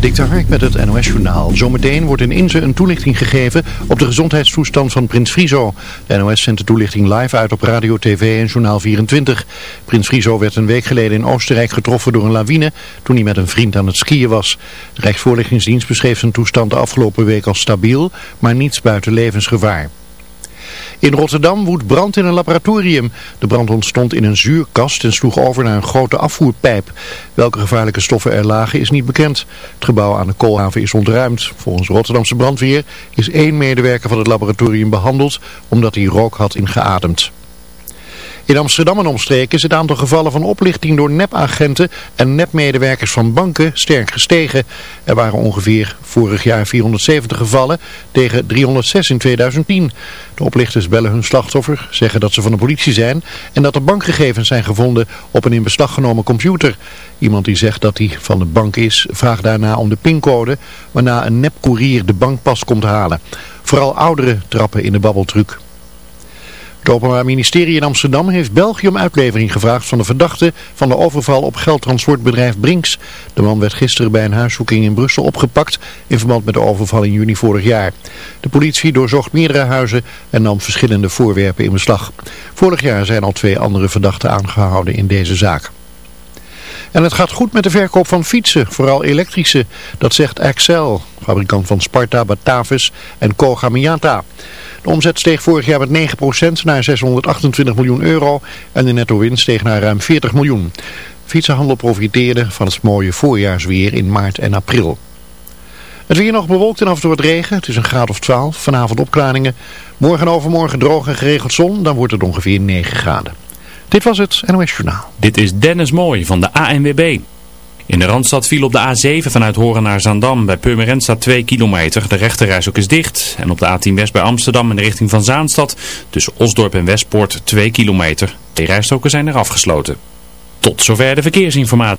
Dik Hark met het NOS-journaal. Zometeen wordt in Inze een toelichting gegeven op de gezondheidstoestand van Prins Friso. De NOS zendt de toelichting live uit op Radio, TV en Journaal 24. Prins Friso werd een week geleden in Oostenrijk getroffen door een lawine toen hij met een vriend aan het skiën was. De Rijksvoorlichtingsdienst beschreef zijn toestand de afgelopen week als stabiel, maar niets buiten levensgevaar. In Rotterdam woedt brand in een laboratorium. De brand ontstond in een zuurkast en sloeg over naar een grote afvoerpijp. Welke gevaarlijke stoffen er lagen is niet bekend. Het gebouw aan de koolhaven is ontruimd. Volgens Rotterdamse brandweer is één medewerker van het laboratorium behandeld omdat hij rook had ingeademd. In Amsterdam en omstreken is het aantal gevallen van oplichting door nepagenten en nepmedewerkers van banken sterk gestegen. Er waren ongeveer vorig jaar 470 gevallen tegen 306 in 2010. De oplichters bellen hun slachtoffer, zeggen dat ze van de politie zijn en dat er bankgegevens zijn gevonden op een in beslag genomen computer. Iemand die zegt dat hij van de bank is, vraagt daarna om de pincode, waarna een nepcourier de bankpas komt halen. Vooral ouderen trappen in de babbeltruc. Het Openbaar Ministerie in Amsterdam heeft België om uitlevering gevraagd van de verdachte van de overval op geldtransportbedrijf Brinks. De man werd gisteren bij een huiszoeking in Brussel opgepakt in verband met de overval in juni vorig jaar. De politie doorzocht meerdere huizen en nam verschillende voorwerpen in beslag. Vorig jaar zijn al twee andere verdachten aangehouden in deze zaak. En het gaat goed met de verkoop van fietsen, vooral elektrische. Dat zegt Axel, fabrikant van Sparta, Batavus en Koga. De omzet steeg vorig jaar met 9% naar 628 miljoen euro en de netto winst steeg naar ruim 40 miljoen. Fietsenhandel profiteerde van het mooie voorjaarsweer in maart en april. Het weer nog bewolkt en af en toe wat regen. Het is een graad of 12. Vanavond opklaringen. Morgen en overmorgen droog en geregeld zon. Dan wordt het ongeveer 9 graden. Dit was het NOS Journaal. Dit is Dennis Mooij van de ANWB. In de Randstad viel op de A7 vanuit Horen naar Zaandam. Bij Purmerend staat 2 kilometer. De rechterreis ook is dicht. En op de A10 West bij Amsterdam in de richting van Zaanstad. Tussen Osdorp en Westpoort 2 kilometer. De rijstroken zijn er afgesloten. Tot zover de verkeersinformatie.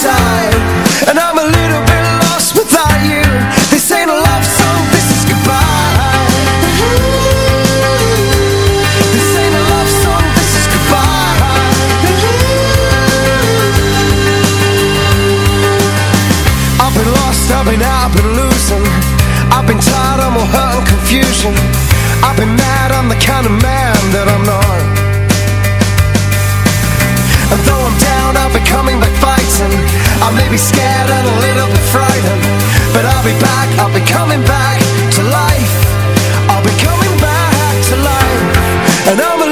side. Be scared and a little bit frightened, but I'll be back, I'll be coming back to life. I'll be coming back to life. And I'm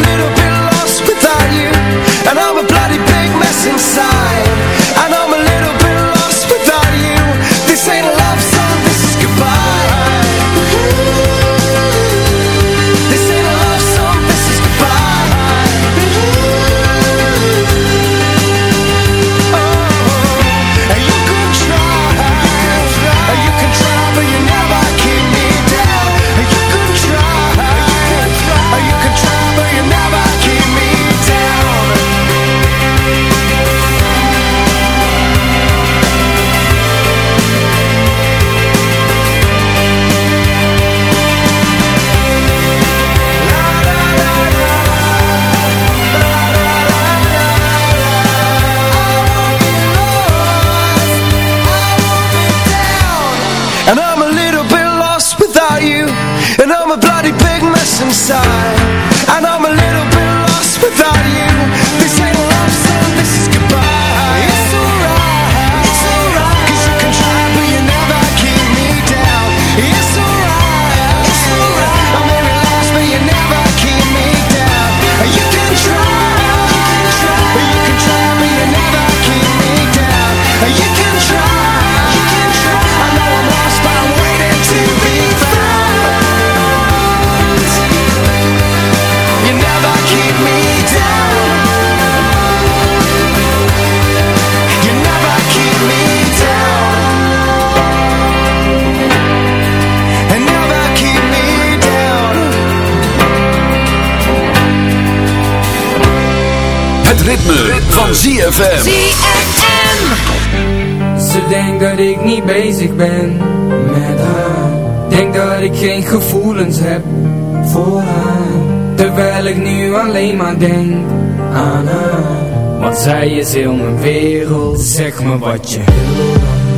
van ZFM. ZFM. Ze denkt dat ik niet bezig ben met haar Denk dat ik geen gevoelens heb voor haar Terwijl ik nu alleen maar denk aan haar Want zij is heel mijn wereld Zeg me wat je wil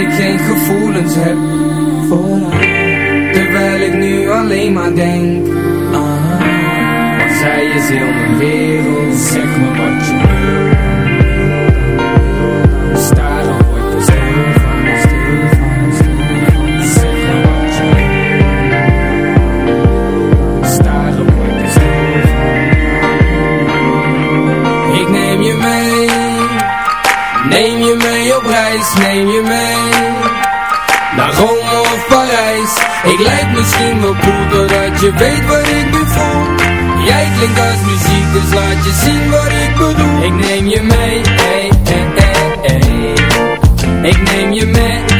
ik geen gevoelens heb voor haar. Terwijl ik nu alleen maar denk aan ah, zij is de wereld, zeg maar wat je wil. Sta dan. Zeg me wat je wil. Sta dan ooit de. Ik neem je mee, neem je mee op reis, neem je mee Ik lijk misschien wel cool Doordat je weet wat ik nu voel Jij klinkt als muziek Dus laat je zien wat ik bedoel Ik neem je mee hey, hey, hey. Ik neem je mee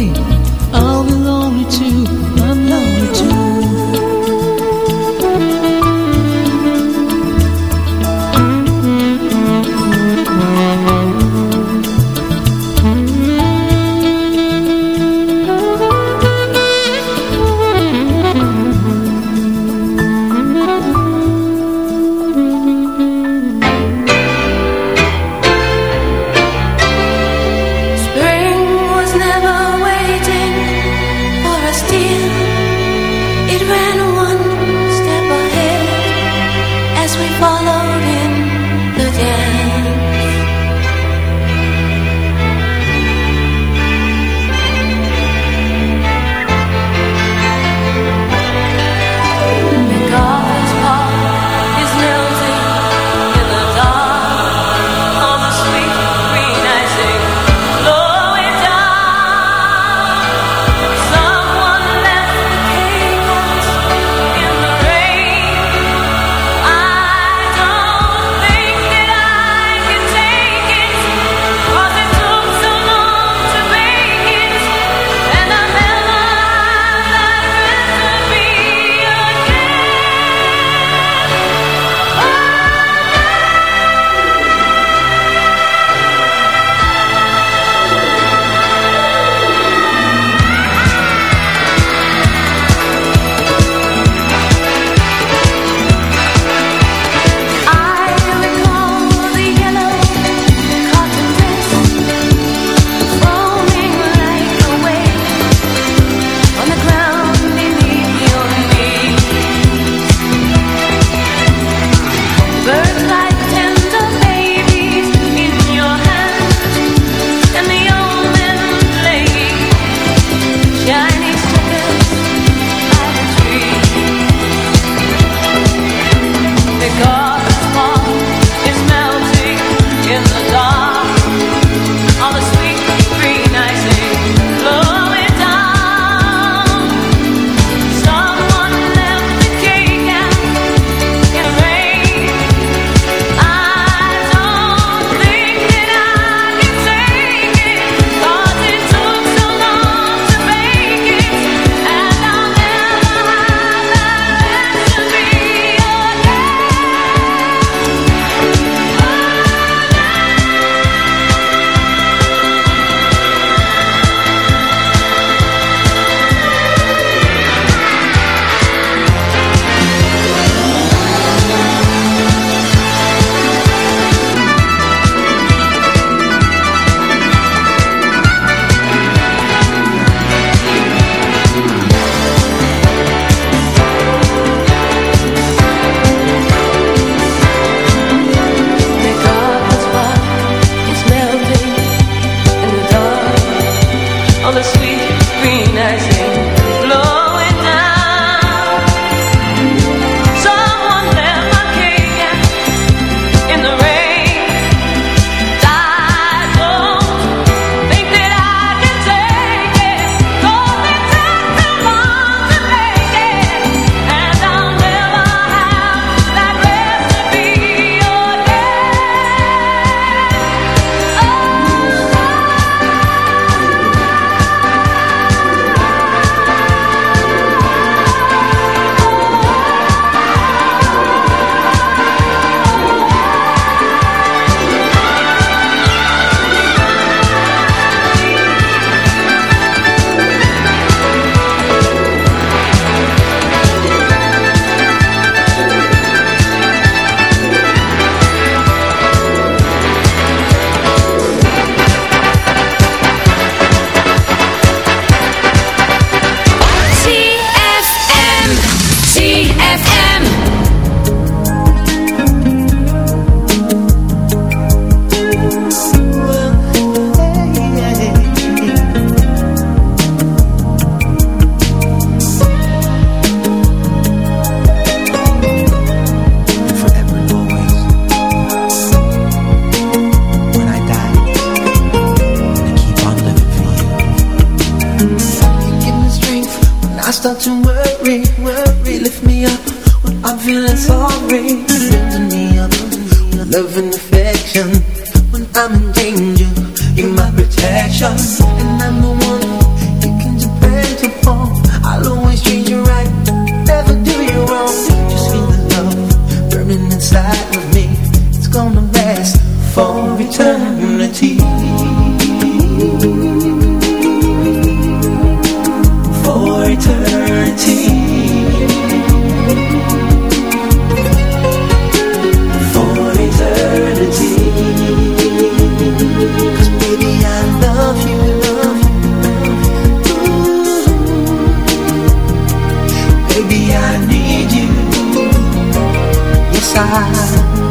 山.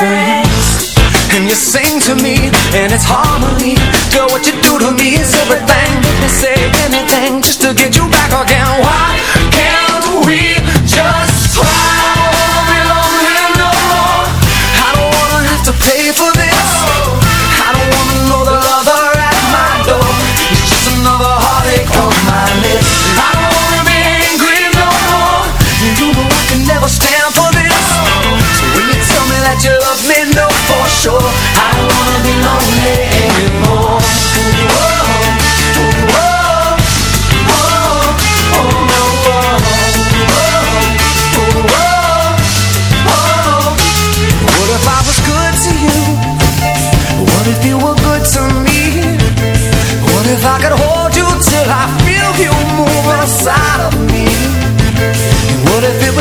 friends. And you sing to me And it's harmony. Girl, what you do to me Is everything. Let me say anything Just to get you back again. Why?